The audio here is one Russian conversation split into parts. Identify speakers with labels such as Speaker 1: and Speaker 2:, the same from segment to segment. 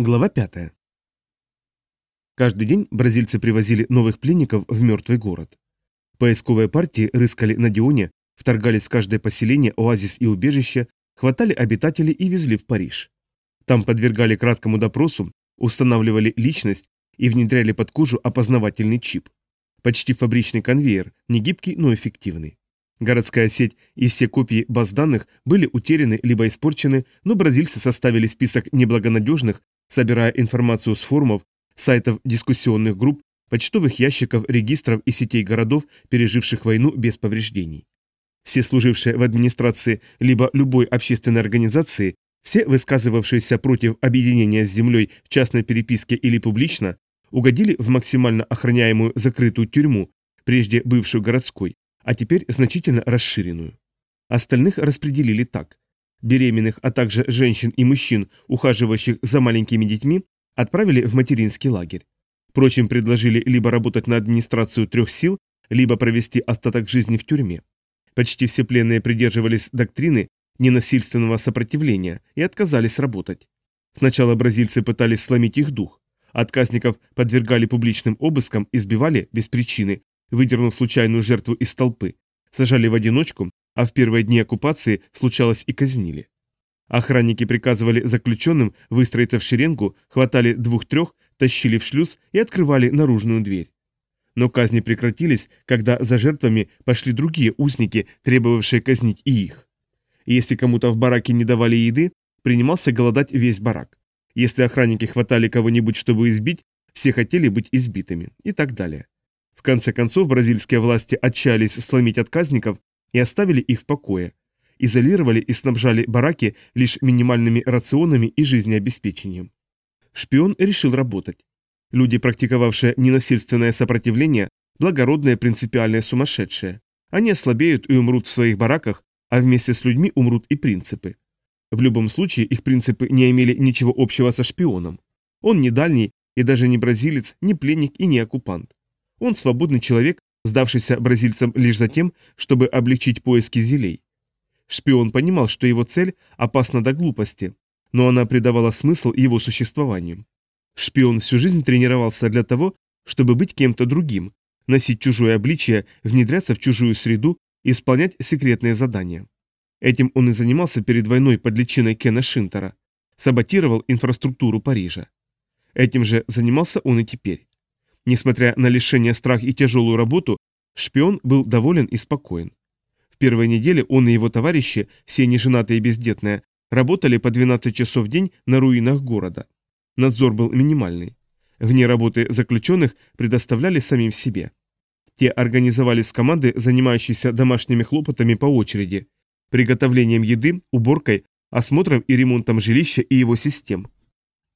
Speaker 1: Глава 5. Каждый день бразильцы привозили новых пленников в мертвый город. Поисковые партии рыскали на Дионе, вторгались в каждое поселение, оазис и убежище, хватали обитателей и везли в Париж. Там подвергали краткому допросу, устанавливали личность и внедряли под кожу опознавательный чип. Почти фабричный конвейер, не гибкий, но эффективный. Городская сеть и все копии баз данных были утеряны либо испорчены, но бразильцы составили список неблагонадежных собирая информацию с форумов, сайтов дискуссионных групп, почтовых ящиков, регистров и сетей городов, переживших войну без повреждений. Все служившие в администрации либо любой общественной организации, все высказывавшиеся против объединения с землей в частной переписке или публично, угодили в максимально охраняемую закрытую тюрьму, прежде бывшую городской, а теперь значительно расширенную. Остальных распределили так. Беременных, а также женщин и мужчин, ухаживающих за маленькими детьми, отправили в материнский лагерь. Прочим предложили либо работать на администрацию трех сил, либо провести остаток жизни в тюрьме. Почти все пленные придерживались доктрины ненасильственного сопротивления и отказались работать. Сначала бразильцы пытались сломить их дух. Отказников подвергали публичным обыскам, избивали без причины, выдернув случайную жертву из толпы, сажали в одиночку а в первые дни оккупации случалось и казнили. Охранники приказывали заключенным выстроиться в шеренгу, хватали двух-трех, тащили в шлюз и открывали наружную дверь. Но казни прекратились, когда за жертвами пошли другие узники, требовавшие казнить и их. если кому-то в бараке не давали еды, принимался голодать весь барак. Если охранники хватали кого-нибудь, чтобы избить, все хотели быть избитыми и так далее. В конце концов, бразильские власти отчаялись сломить отказников и оставили их в покое, изолировали и снабжали бараки лишь минимальными рационами и жизнеобеспечением. Шпион решил работать. Люди, практиковавшие ненасильственное сопротивление, благородные принципиальные сумасшедшие. Они ослабеют и умрут в своих бараках, а вместе с людьми умрут и принципы. В любом случае их принципы не имели ничего общего со шпионом. Он не дальний и даже не бразилец, не пленник и не оккупант. Он свободный человек, сдавшийся бразильцам лишь за тем, чтобы облегчить поиски зелей. Шпион понимал, что его цель опасна до глупости, но она придавала смысл его существованию. Шпион всю жизнь тренировался для того, чтобы быть кем-то другим, носить чужое обличие, внедряться в чужую среду исполнять секретные задания. Этим он и занимался перед войной под личиной Кена Шинтера, саботировал инфраструктуру Парижа. Этим же занимался он и теперь. Несмотря на лишение страх и тяжелую работу, шпион был доволен и спокоен. В первой неделе он и его товарищи, все неженатые и бездетные, работали по 12 часов в день на руинах города. Надзор был минимальный. Вне работы заключенных предоставляли самим себе. Те организовались команды, занимающиеся домашними хлопотами по очереди, приготовлением еды, уборкой, осмотром и ремонтом жилища и его систем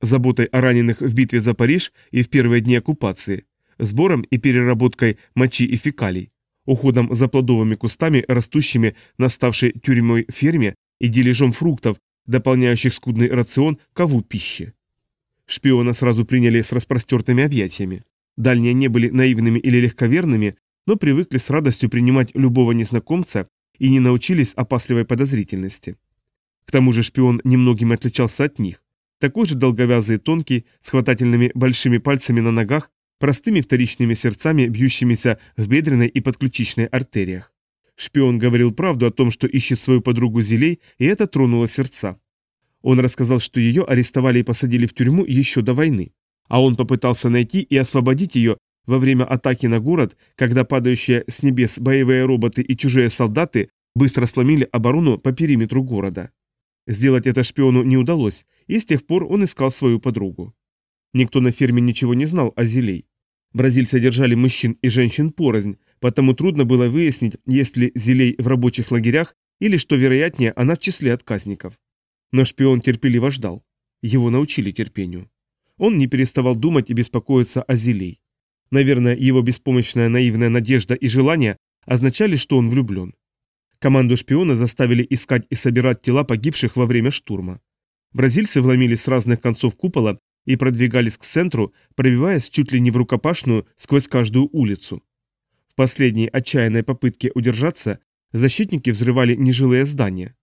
Speaker 1: заботой о раненых в битве за Париж и в первые дни оккупации, сбором и переработкой мочи и фекалий, уходом за плодовыми кустами, растущими на ставшей тюрьмой ферме и дележом фруктов, дополняющих скудный рацион кову пищи. Шпиона сразу приняли с распростертыми объятиями. Дальние не были наивными или легковерными, но привыкли с радостью принимать любого незнакомца и не научились опасливой подозрительности. К тому же шпион немногим отличался от них такой же долговязый и тонкий, с хватательными большими пальцами на ногах, простыми вторичными сердцами, бьющимися в бедренной и подключичной артериях. Шпион говорил правду о том, что ищет свою подругу Зелей, и это тронуло сердца. Он рассказал, что ее арестовали и посадили в тюрьму еще до войны, а он попытался найти и освободить ее во время атаки на город, когда падающие с небес боевые роботы и чужие солдаты быстро сломили оборону по периметру города. Сделать это шпиону не удалось, и с тех пор он искал свою подругу. Никто на ферме ничего не знал о Зелей. Бразильцы держали мужчин и женщин порознь, потому трудно было выяснить, есть ли Зелей в рабочих лагерях или, что вероятнее, она в числе отказников. Но шпион терпеливо ждал. Его научили терпению. Он не переставал думать и беспокоиться о Зелей. Наверное, его беспомощная наивная надежда и желание означали, что он влюблен. Команду шпиона заставили искать и собирать тела погибших во время штурма. Бразильцы вломились с разных концов купола и продвигались к центру, пробиваясь чуть ли не в рукопашную сквозь каждую улицу. В последней отчаянной попытке удержаться защитники взрывали нежилые здания.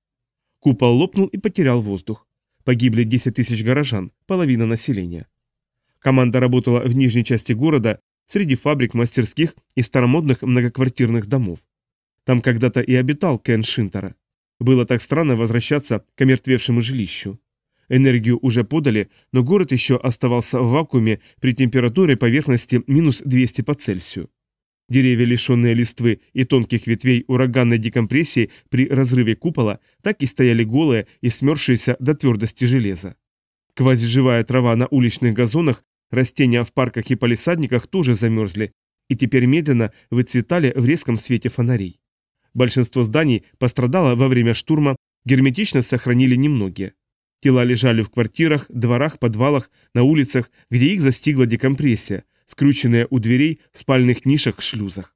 Speaker 1: Купол лопнул и потерял воздух. Погибли 10 тысяч горожан, половина населения. Команда работала в нижней части города, среди фабрик, мастерских и старомодных многоквартирных домов. Там когда-то и обитал Кен Шинтера. Было так странно возвращаться к омертвевшему жилищу. Энергию уже подали, но город еще оставался в вакууме при температуре поверхности минус 200 по Цельсию. Деревья, лишенные листвы и тонких ветвей ураганной декомпрессии при разрыве купола, так и стояли голые и смерзшиеся до твердости железа. Квазиживая трава на уличных газонах, растения в парках и палисадниках тоже замерзли и теперь медленно выцветали в резком свете фонарей. Большинство зданий пострадало во время штурма, герметично сохранили немногие. Тела лежали в квартирах, дворах, подвалах, на улицах, где их застигла декомпрессия, скрученные у дверей в спальных нишах, шлюзах.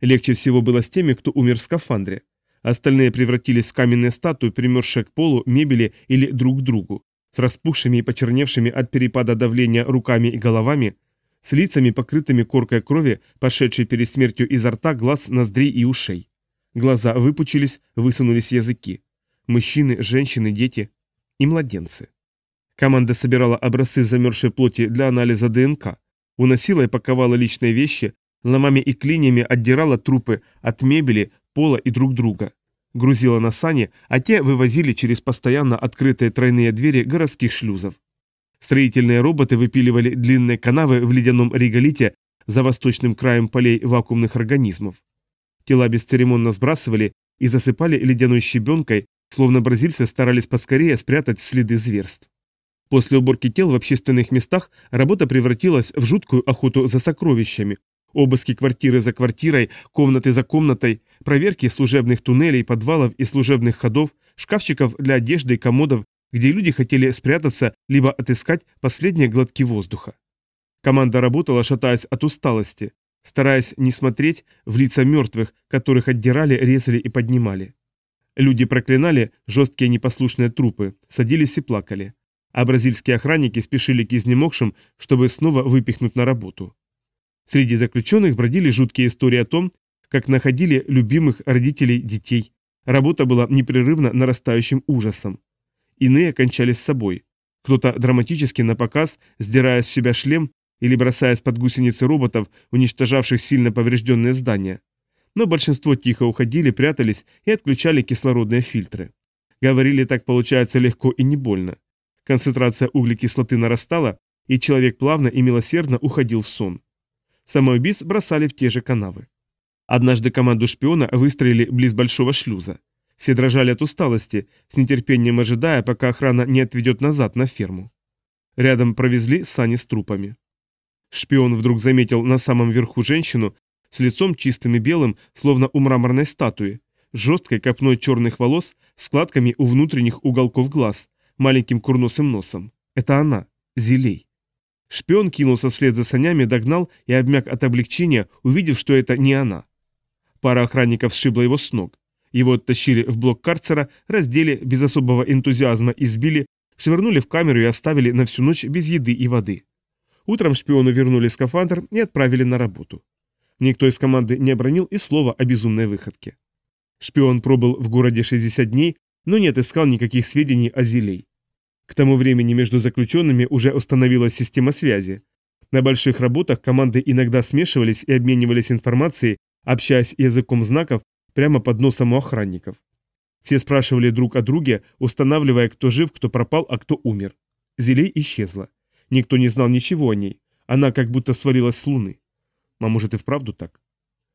Speaker 1: Легче всего было с теми, кто умер в скафандре. Остальные превратились в каменные статуи, примерзшие к полу, мебели или друг к другу, с распухшими и почерневшими от перепада давления руками и головами, с лицами, покрытыми коркой крови, пошедшей перед смертью изо рта, глаз, ноздрей и ушей. Глаза выпучились, высунулись языки. Мужчины, женщины, дети и младенцы. Команда собирала образцы замерзшей плоти для анализа ДНК, уносила и паковала личные вещи, ломами и клиньями отдирала трупы от мебели, пола и друг друга. Грузила на сани, а те вывозили через постоянно открытые тройные двери городских шлюзов. Строительные роботы выпиливали длинные канавы в ледяном реголите за восточным краем полей вакуумных организмов. Тела бесцеремонно сбрасывали и засыпали ледяной щебенкой, словно бразильцы старались поскорее спрятать следы зверств. После уборки тел в общественных местах работа превратилась в жуткую охоту за сокровищами. Обыски квартиры за квартирой, комнаты за комнатой, проверки служебных туннелей, подвалов и служебных ходов, шкафчиков для одежды и комодов, где люди хотели спрятаться либо отыскать последние глотки воздуха. Команда работала, шатаясь от усталости, стараясь не смотреть в лица мертвых, которых отдирали, резали и поднимали. Люди проклинали жесткие непослушные трупы, садились и плакали а бразильские охранники спешили к изнемогшим, чтобы снова выпихнуть на работу. Среди заключенных бродили жуткие истории о том, как находили любимых родителей детей. Работа была непрерывно нарастающим ужасом. Иные кончались с собой. Кто-то драматически на показ, сдирая с себя шлем или бросаясь под гусеницы роботов, уничтожавших сильно поврежденные здания. Но большинство тихо уходили, прятались и отключали кислородные фильтры. Говорили так получается легко и не больно. Концентрация углекислоты нарастала, и человек плавно и милосердно уходил в сон. Самоубийц бросали в те же канавы. Однажды команду шпиона выстроили близ большого шлюза. Все дрожали от усталости, с нетерпением ожидая, пока охрана не отведет назад на ферму. Рядом провезли сани с трупами. Шпион вдруг заметил на самом верху женщину с лицом чистым и белым, словно у мраморной статуи, жесткой копной черных волос, складками у внутренних уголков глаз, маленьким курносым носом. Это она, Зелей. Шпион кинулся вслед за санями, догнал и обмяк от облегчения, увидев, что это не она. Пара охранников сшибла его с ног. Его оттащили в блок карцера, раздели, без особого энтузиазма избили, швырнули в камеру и оставили на всю ночь без еды и воды. Утром шпиону вернули скафандр и отправили на работу. Никто из команды не обронил и слова о безумной выходке. Шпион пробыл в городе 60 дней, но не отыскал никаких сведений о Зелей. К тому времени между заключенными уже установилась система связи. На больших работах команды иногда смешивались и обменивались информацией, общаясь языком знаков прямо под носом у охранников. Все спрашивали друг о друге, устанавливая, кто жив, кто пропал, а кто умер. Зелей исчезла. Никто не знал ничего о ней. Она как будто свалилась с луны. А может и вправду так?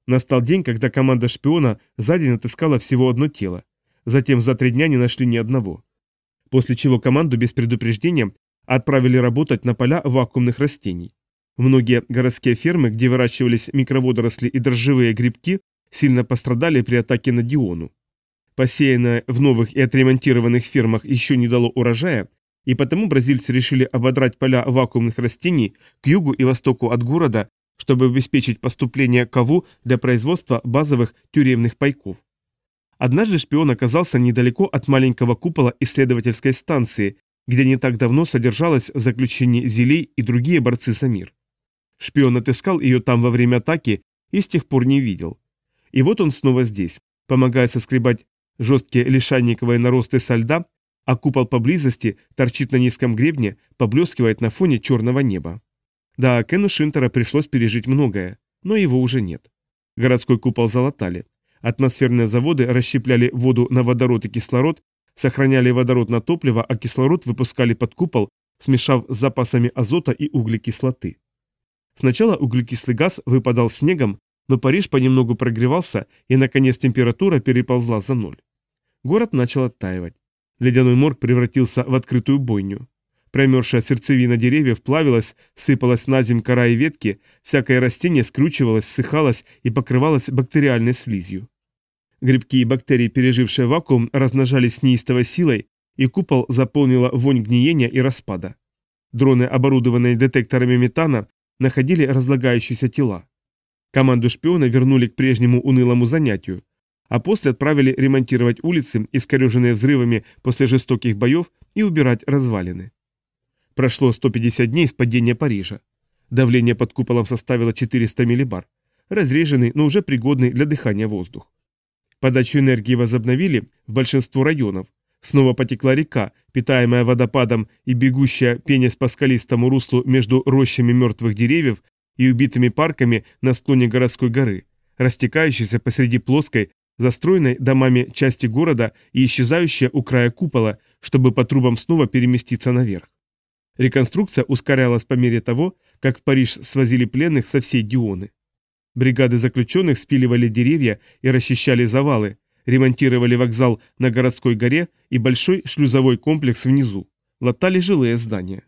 Speaker 1: Настал день, когда команда шпиона за день отыскала всего одно тело. Затем за три дня не нашли ни одного после чего команду без предупреждения отправили работать на поля вакуумных растений. Многие городские фермы, где выращивались микроводоросли и дрожжевые грибки, сильно пострадали при атаке на Диону. Посеянное в новых и отремонтированных фермах еще не дало урожая, и потому бразильцы решили ободрать поля вакуумных растений к югу и востоку от города, чтобы обеспечить поступление кову для производства базовых тюремных пайков. Однажды шпион оказался недалеко от маленького купола исследовательской станции, где не так давно содержалось заключение Зелей и другие борцы за мир. Шпион отыскал ее там во время атаки и с тех пор не видел. И вот он снова здесь, помогая соскребать жесткие лишайниковые наросты со льда, а купол поблизости торчит на низком гребне, поблескивает на фоне черного неба. Да, Кену Шинтера пришлось пережить многое, но его уже нет. Городской купол залатали. Атмосферные заводы расщепляли воду на водород и кислород, сохраняли водород на топливо, а кислород выпускали под купол, смешав с запасами азота и углекислоты. Сначала углекислый газ выпадал снегом, но Париж понемногу прогревался, и, наконец, температура переползла за ноль. Город начал оттаивать. Ледяной морг превратился в открытую бойню. Промерзшая сердцевина деревьев плавилась, сыпалась на земь кора и ветки, всякое растение скручивалось, ссыхалось и покрывалось бактериальной слизью. Грибки и бактерии, пережившие вакуум, размножались с неистовой силой, и купол заполнила вонь гниения и распада. Дроны, оборудованные детекторами метана, находили разлагающиеся тела. Команду шпиона вернули к прежнему унылому занятию, а после отправили ремонтировать улицы, искореженные взрывами после жестоких боев, и убирать развалины. Прошло 150 дней с падения Парижа. Давление под куполом составило 400 миллибар, разреженный, но уже пригодный для дыхания воздух. Подачу энергии возобновили в большинство районов. Снова потекла река, питаемая водопадом и бегущая, пенясь по скалистому руслу между рощами мертвых деревьев и убитыми парками на склоне городской горы, растекающейся посреди плоской, застроенной домами части города и исчезающая у края купола, чтобы по трубам снова переместиться наверх. Реконструкция ускорялась по мере того, как в Париж свозили пленных со всей Дионы. Бригады заключенных спиливали деревья и расчищали завалы, ремонтировали вокзал на городской горе и большой шлюзовой комплекс внизу, латали жилые здания.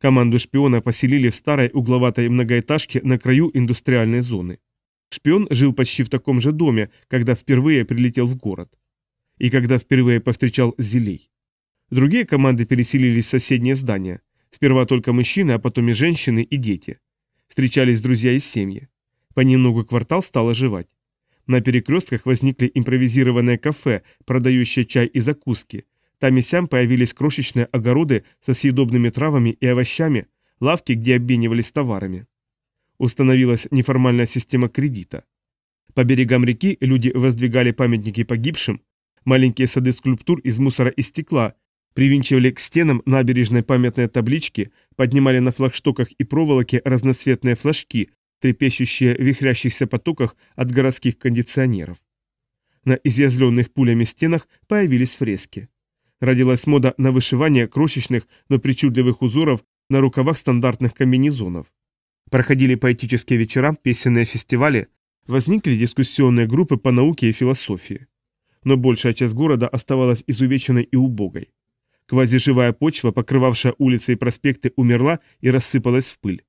Speaker 1: Команду шпиона поселили в старой угловатой многоэтажке на краю индустриальной зоны. Шпион жил почти в таком же доме, когда впервые прилетел в город. И когда впервые повстречал Зелей. Другие команды переселились в соседнее здание. Сперва только мужчины, а потом и женщины, и дети. Встречались друзья из семьи. Понемногу квартал стал оживать. На перекрестках возникли импровизированные кафе, продающие чай и закуски. Там и сям появились крошечные огороды со съедобными травами и овощами, лавки, где обменивались товарами. Установилась неформальная система кредита. По берегам реки люди воздвигали памятники погибшим, маленькие сады скульптур из мусора и стекла, привинчивали к стенам набережной памятные таблички, поднимали на флагштоках и проволоке разноцветные флажки, трепещущие в вихрящихся потоках от городских кондиционеров. На изъязленных пулями стенах появились фрески. Родилась мода на вышивание крошечных, но причудливых узоров на рукавах стандартных комбинезонов. Проходили поэтические вечера, песенные фестивали, возникли дискуссионные группы по науке и философии. Но большая часть города оставалась изувеченной и убогой. Квазиживая почва, покрывавшая улицы и проспекты, умерла и рассыпалась в пыль.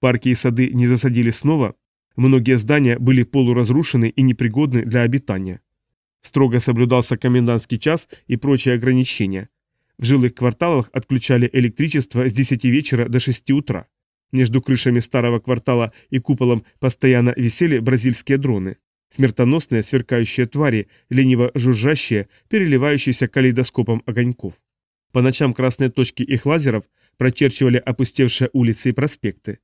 Speaker 1: Парки и сады не засадили снова, многие здания были полуразрушены и непригодны для обитания. Строго соблюдался комендантский час и прочие ограничения. В жилых кварталах отключали электричество с 10 вечера до 6 утра. Между крышами старого квартала и куполом постоянно висели бразильские дроны. Смертоносные сверкающие твари, лениво жужжащие, переливающиеся калейдоскопом огоньков. По ночам красные точки их лазеров прочерчивали опустевшие улицы и проспекты.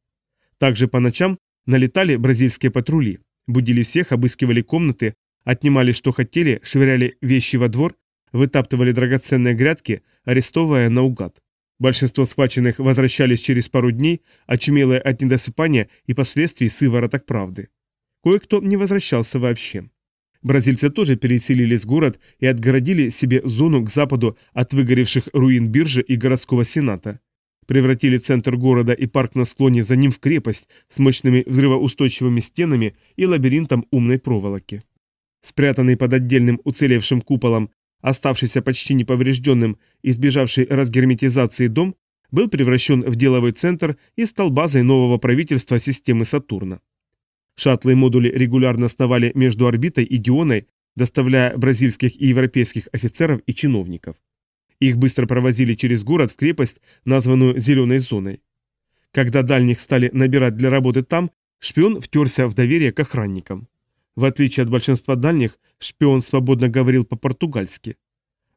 Speaker 1: Также по ночам налетали бразильские патрули, будили всех, обыскивали комнаты, отнимали что хотели, швыряли вещи во двор, вытаптывали драгоценные грядки, арестовывая наугад. Большинство схваченных возвращались через пару дней, очумелые от недосыпания и последствий сывороток правды. Кое-кто не возвращался вообще. Бразильцы тоже переселились в город и отгородили себе зону к западу от выгоревших руин биржи и городского сената. Превратили центр города и парк на склоне за ним в крепость с мощными взрывоустойчивыми стенами и лабиринтом умной проволоки. Спрятанный под отдельным уцелевшим куполом, оставшийся почти неповрежденным избежавший разгерметизации дом, был превращен в деловой центр и стал базой нового правительства системы Сатурна. Шаттлы и модули регулярно сновали между орбитой и Дионой, доставляя бразильских и европейских офицеров и чиновников. Их быстро провозили через город в крепость, названную «зеленой зоной». Когда дальних стали набирать для работы там, шпион втерся в доверие к охранникам. В отличие от большинства дальних, шпион свободно говорил по-португальски.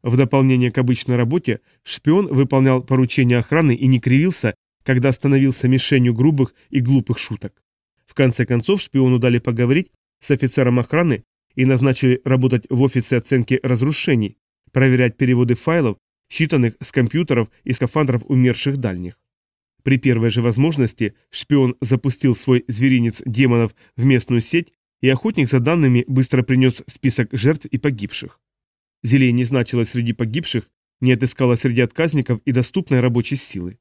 Speaker 1: В дополнение к обычной работе, шпион выполнял поручения охраны и не кривился, когда становился мишенью грубых и глупых шуток. В конце концов, шпиону дали поговорить с офицером охраны и назначили работать в офисе оценки разрушений, проверять переводы файлов считанных с компьютеров и скафандров умерших дальних. При первой же возможности шпион запустил свой зверинец демонов в местную сеть, и охотник за данными быстро принес список жертв и погибших. Зелей не значилось среди погибших, не отыскала среди отказников и доступной рабочей силы.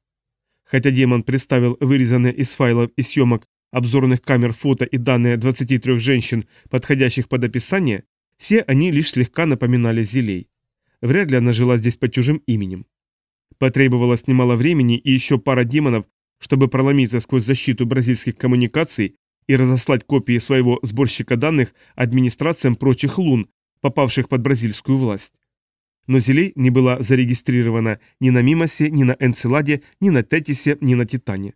Speaker 1: Хотя демон представил вырезанные из файлов и съемок обзорных камер фото и данные 23 женщин, подходящих под описание, все они лишь слегка напоминали Зелей. Вряд ли она жила здесь под чужим именем. Потребовалось немало времени и еще пара демонов, чтобы проломиться сквозь защиту бразильских коммуникаций и разослать копии своего сборщика данных администрациям прочих лун, попавших под бразильскую власть. Но Зелей не была зарегистрирована ни на Мимосе, ни на Энцеладе, ни на Тетисе, ни на Титане.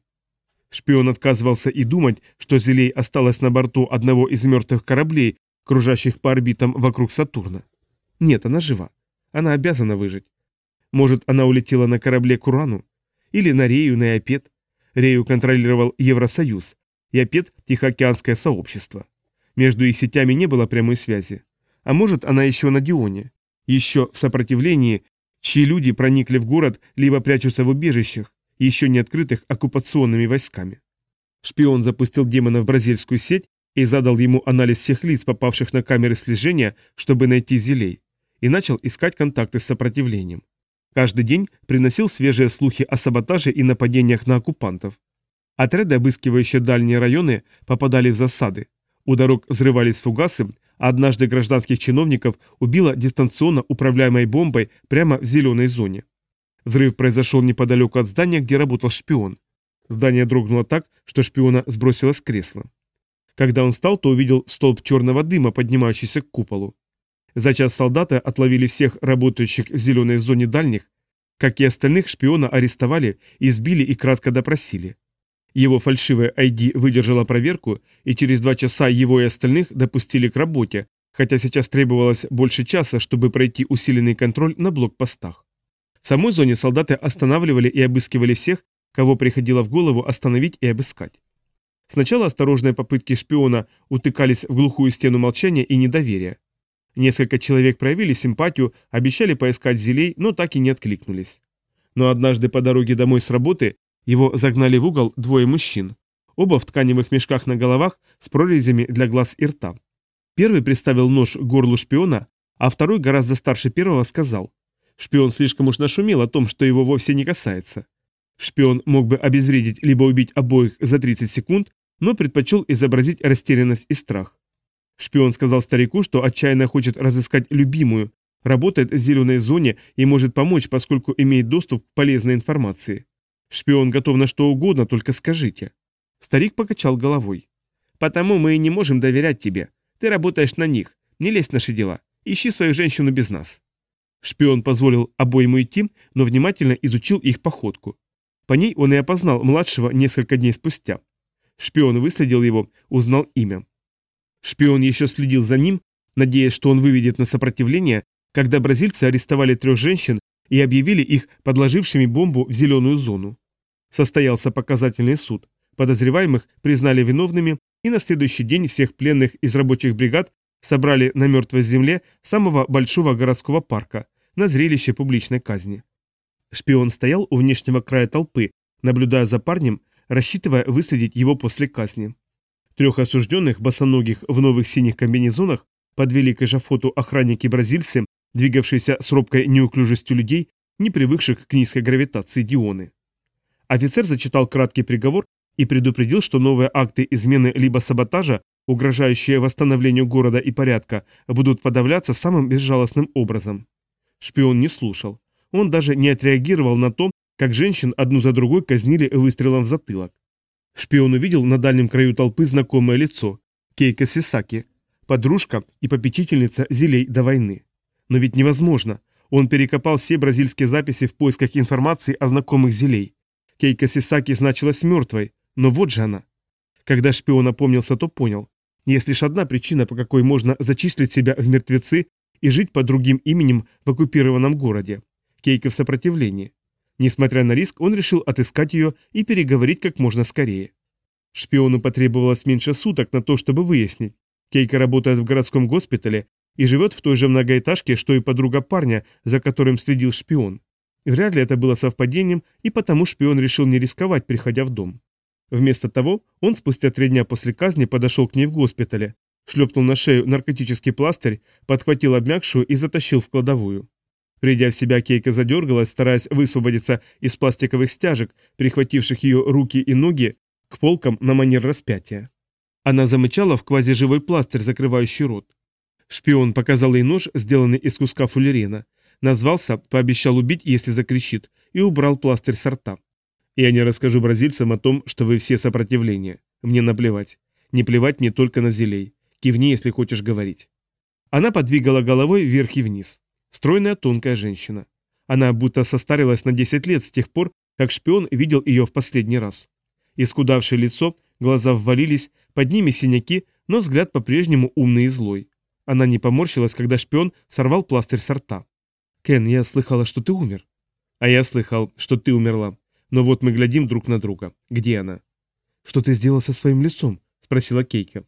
Speaker 1: Шпион отказывался и думать, что Зелей осталась на борту одного из мертвых кораблей, кружащих по орбитам вокруг Сатурна. Нет, она жива. Она обязана выжить. Может, она улетела на корабле к Урану? Или на Рею, на Иопет? Рею контролировал Евросоюз. Иопет – Тихоокеанское сообщество. Между их сетями не было прямой связи. А может, она еще на Дионе? Еще в сопротивлении, чьи люди проникли в город, либо прячутся в убежищах, еще не открытых оккупационными войсками. Шпион запустил демона в бразильскую сеть и задал ему анализ всех лиц, попавших на камеры слежения, чтобы найти зелей, и начал искать контакты с сопротивлением. Каждый день приносил свежие слухи о саботаже и нападениях на оккупантов. Отряды, обыскивающие дальние районы, попадали в засады. У дорог взрывались фугасы, а однажды гражданских чиновников убило дистанционно управляемой бомбой прямо в зеленой зоне. Взрыв произошел неподалеку от здания, где работал шпион. Здание дрогнуло так, что шпиона сбросило с кресла. Когда он встал, то увидел столб черного дыма, поднимающийся к куполу. За час солдаты отловили всех работающих в зеленой зоне дальних, как и остальных шпиона арестовали, избили и кратко допросили. Его фальшивая ID выдержала проверку, и через два часа его и остальных допустили к работе, хотя сейчас требовалось больше часа, чтобы пройти усиленный контроль на блокпостах. В самой зоне солдаты останавливали и обыскивали всех, кого приходило в голову остановить и обыскать. Сначала осторожные попытки шпиона утыкались в глухую стену молчания и недоверия. Несколько человек проявили симпатию, обещали поискать зелей, но так и не откликнулись. Но однажды по дороге домой с работы его загнали в угол двое мужчин. Оба в тканевых мешках на головах с прорезями для глаз и рта. Первый приставил нож к горлу шпиона, а второй, гораздо старше первого, сказал. Шпион слишком уж нашумел о том, что его вовсе не касается. Шпион мог бы обезвредить либо убить обоих за 30 секунд, но предпочел изобразить растерянность и страх. Шпион сказал старику, что отчаянно хочет разыскать любимую, работает в зеленой зоне и может помочь, поскольку имеет доступ к полезной информации. Шпион готов на что угодно, только скажите. Старик покачал головой. Потому мы и не можем доверять тебе. Ты работаешь на них. Не лезь в наши дела. Ищи свою женщину без нас. Шпион позволил обоим идти, но внимательно изучил их походку. По ней он и опознал младшего несколько дней спустя. Шпион выследил его, узнал имя. Шпион еще следил за ним, надеясь, что он выведет на сопротивление, когда бразильцы арестовали трех женщин и объявили их подложившими бомбу в зеленую зону. Состоялся показательный суд. Подозреваемых признали виновными, и на следующий день всех пленных из рабочих бригад собрали на мертвой земле самого большого городского парка, на зрелище публичной казни. Шпион стоял у внешнего края толпы, наблюдая за парнем, рассчитывая выследить его после казни. Трех осужденных, босоногих в новых синих комбинезонах, подвели к эшафоту охранники-бразильцы, двигавшиеся с робкой неуклюжестью людей, не привыкших к низкой гравитации Дионы. Офицер зачитал краткий приговор и предупредил, что новые акты измены либо саботажа, угрожающие восстановлению города и порядка, будут подавляться самым безжалостным образом. Шпион не слушал. Он даже не отреагировал на то, как женщин одну за другой казнили выстрелом в затылок. Шпион увидел на дальнем краю толпы знакомое лицо – Кейка Сисаки, подружка и попечительница Зелей до войны. Но ведь невозможно. Он перекопал все бразильские записи в поисках информации о знакомых Зелей. Кейка Сисаки значилась мертвой, но вот же она. Когда шпион опомнился, то понял. Есть лишь одна причина, по какой можно зачислить себя в мертвецы и жить под другим именем в оккупированном городе. Кейка в сопротивлении. Несмотря на риск, он решил отыскать ее и переговорить как можно скорее. Шпиону потребовалось меньше суток на то, чтобы выяснить. Кейка работает в городском госпитале и живет в той же многоэтажке, что и подруга парня, за которым следил шпион. Вряд ли это было совпадением, и потому шпион решил не рисковать, приходя в дом. Вместо того, он спустя три дня после казни подошел к ней в госпитале, шлепнул на шею наркотический пластырь, подхватил обмякшую и затащил в кладовую. Придя в себя, Кейка задергалась, стараясь высвободиться из пластиковых стяжек, прихвативших ее руки и ноги к полкам на манер распятия. Она замычала в квазиживой пластырь, закрывающий рот. Шпион показал ей нож, сделанный из куска фуллерена, назвался, пообещал убить, если закричит, и убрал пластырь с рта. «Я не расскажу бразильцам о том, что вы все сопротивление. Мне наплевать. Не плевать мне только на зелей. Кивни, если хочешь говорить». Она подвигала головой вверх и вниз. Стройная тонкая женщина. Она будто состарилась на 10 лет с тех пор, как шпион видел ее в последний раз. Искудавшее лицо, глаза ввалились, под ними синяки, но взгляд по-прежнему умный и злой. Она не поморщилась, когда шпион сорвал пластырь с рта. «Кен, я слыхала, что ты умер». «А я слыхал, что ты умерла. Но вот мы глядим друг на друга. Где она?» «Что ты сделал со своим лицом?» – спросила Кейка.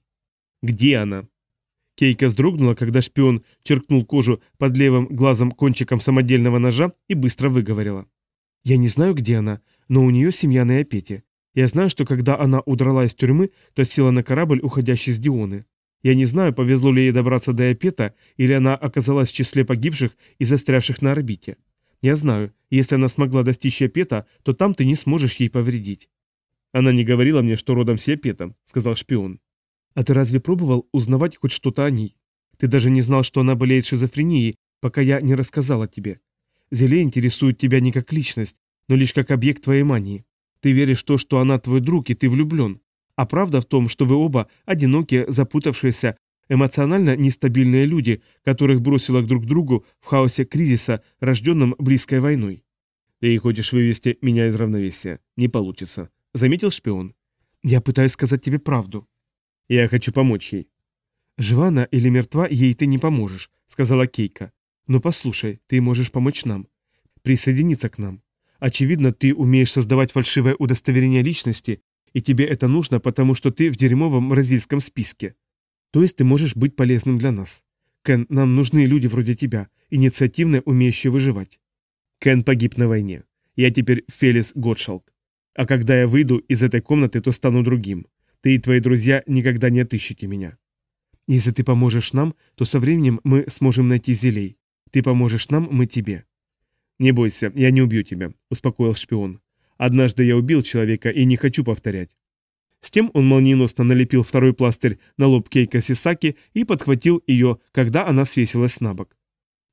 Speaker 1: «Где она?» Кейка вздрогнула, когда шпион черкнул кожу под левым глазом кончиком самодельного ножа и быстро выговорила. «Я не знаю, где она, но у нее семья на Эпете. Я знаю, что когда она удрала из тюрьмы, то села на корабль, уходящий с Дионы. Я не знаю, повезло ли ей добраться до Эпета, или она оказалась в числе погибших и застрявших на орбите. Я знаю, если она смогла достичь Эпета, то там ты не сможешь ей повредить. Она не говорила мне, что родом с Эпета, сказал шпион. А ты разве пробовал узнавать хоть что-то о ней? Ты даже не знал, что она болеет шизофренией, пока я не рассказала тебе. Зеле интересует тебя не как личность, но лишь как объект твоей мании. Ты веришь в то, что она твой друг, и ты влюблен. А правда в том, что вы оба одинокие, запутавшиеся, эмоционально нестабильные люди, которых бросило друг к другу в хаосе кризиса, рожденном близкой войной. Ты хочешь вывести меня из равновесия. Не получится. Заметил шпион? Я пытаюсь сказать тебе правду. Я хочу помочь ей. Жива она или мертва, ей ты не поможешь, сказала Кейка. Но послушай, ты можешь помочь нам. Присоединиться к нам. Очевидно, ты умеешь создавать фальшивое удостоверение личности, и тебе это нужно, потому что ты в дерьмовом бразильском списке. То есть ты можешь быть полезным для нас. Кен, нам нужны люди вроде тебя, инициативные, умеющие выживать. Кен погиб на войне. Я теперь Фелис Готшалк. А когда я выйду из этой комнаты, то стану другим. Ты и твои друзья никогда не отыщете меня. Если ты поможешь нам, то со временем мы сможем найти зелей. Ты поможешь нам, мы тебе. «Не бойся, я не убью тебя», — успокоил шпион. «Однажды я убил человека и не хочу повторять». С тем он молниеносно налепил второй пластырь на лоб Кейка Сисаки и подхватил ее, когда она свесилась на бок.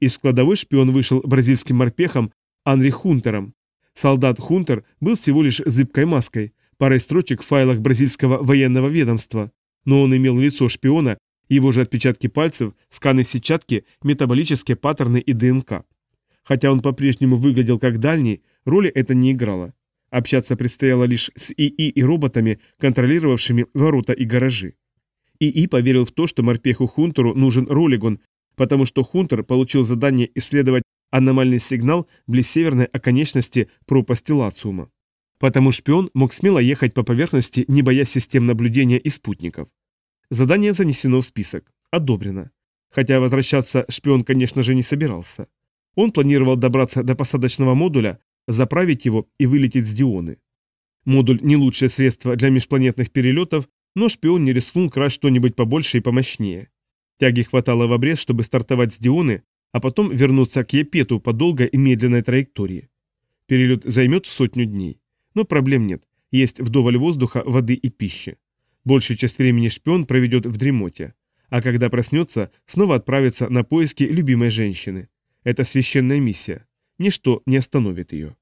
Speaker 1: Из кладовой шпион вышел бразильским морпехом Анри Хунтером. Солдат Хунтер был всего лишь зыбкой маской, парой строчек в файлах бразильского военного ведомства, но он имел лицо шпиона, его же отпечатки пальцев, сканы сетчатки, метаболические паттерны и ДНК. Хотя он по-прежнему выглядел как дальний, роли это не играло. Общаться предстояло лишь с ИИ и роботами, контролировавшими ворота и гаражи. ИИ поверил в то, что морпеху Хунтеру нужен Ролигон, потому что Хунтер получил задание исследовать аномальный сигнал близ северной оконечности пропасти Лациума. Потому шпион мог смело ехать по поверхности, не боясь систем наблюдения и спутников. Задание занесено в список. Одобрено. Хотя возвращаться шпион, конечно же, не собирался. Он планировал добраться до посадочного модуля, заправить его и вылететь с Дионы. Модуль не лучшее средство для межпланетных перелетов, но шпион не рискнул красть что-нибудь побольше и помощнее. Тяги хватало в обрез, чтобы стартовать с Дионы, а потом вернуться к Епету по долгой и медленной траектории. Перелет займет сотню дней. Но проблем нет. Есть вдоволь воздуха, воды и пищи. Большую часть времени шпион проведет в дремоте. А когда проснется, снова отправится на поиски любимой женщины. Это священная миссия. Ничто не остановит ее.